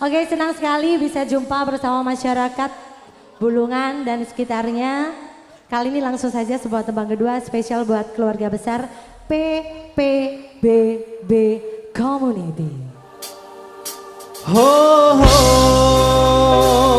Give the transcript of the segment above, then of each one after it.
Oke, senang sekali bisa jumpa bersama masyarakat Bulungan dan sekitarnya. Kali ini langsung saja sebuah tembang kedua spesial buat keluarga besar PPBB Community. Ho ho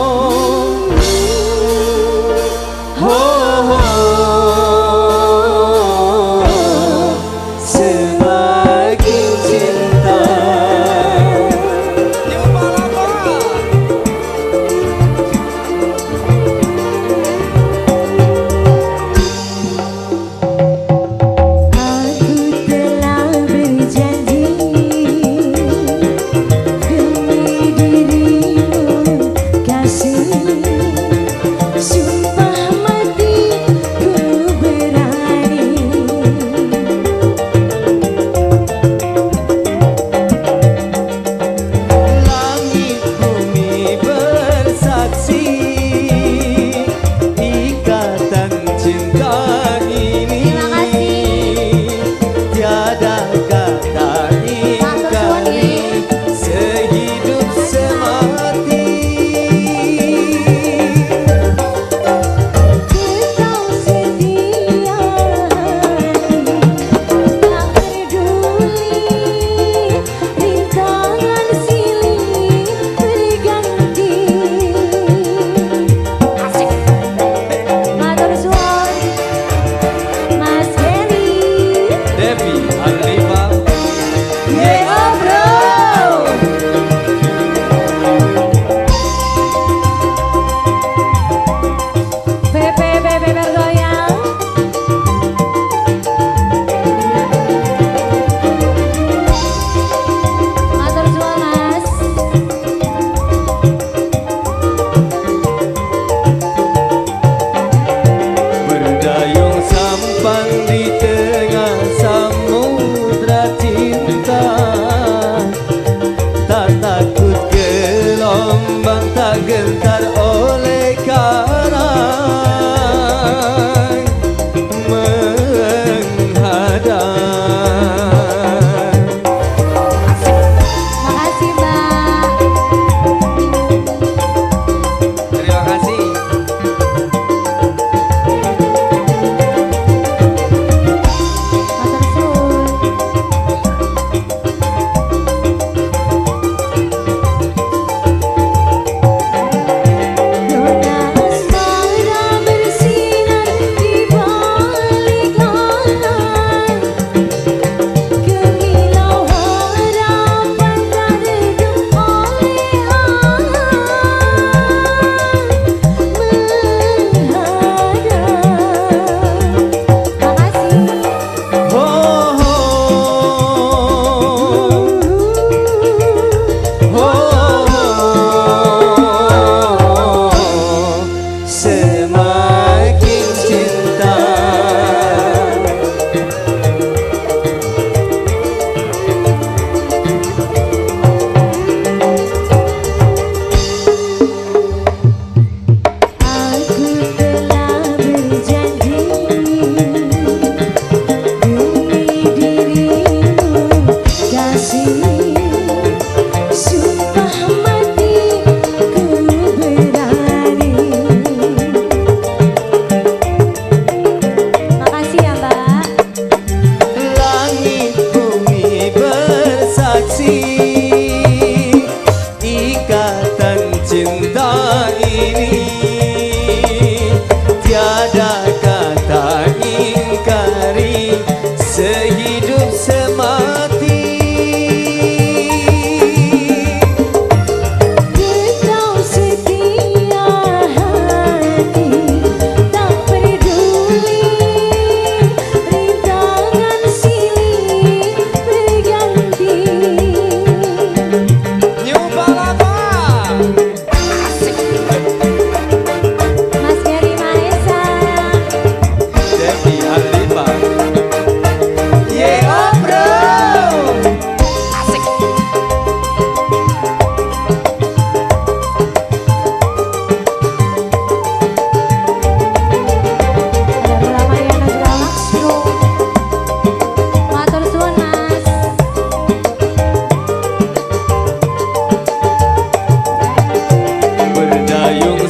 gidip sen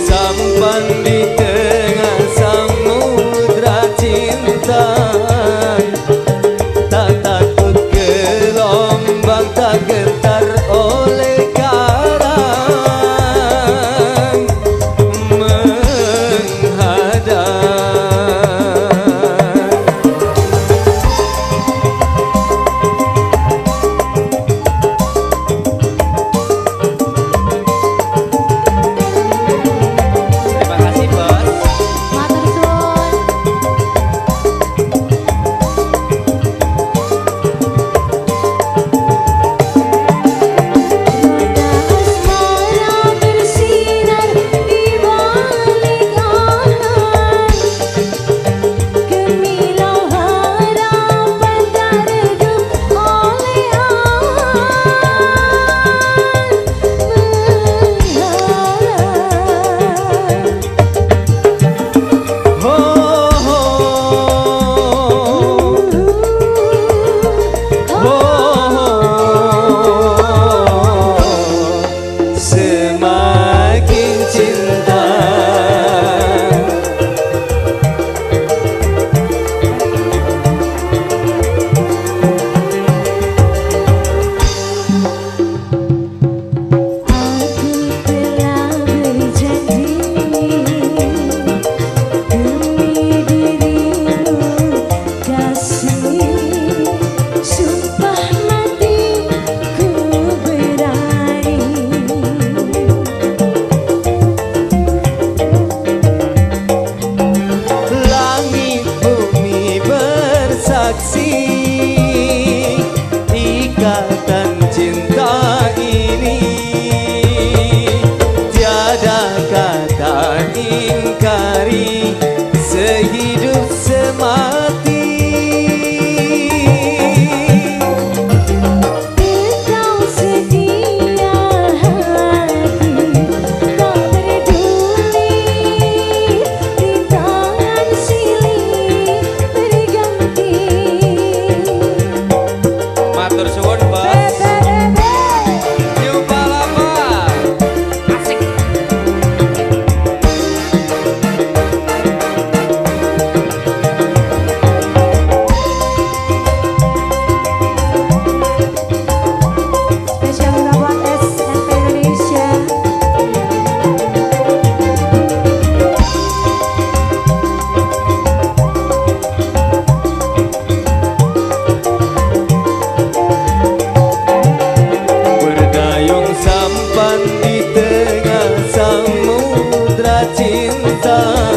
some cinta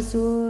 Jesus.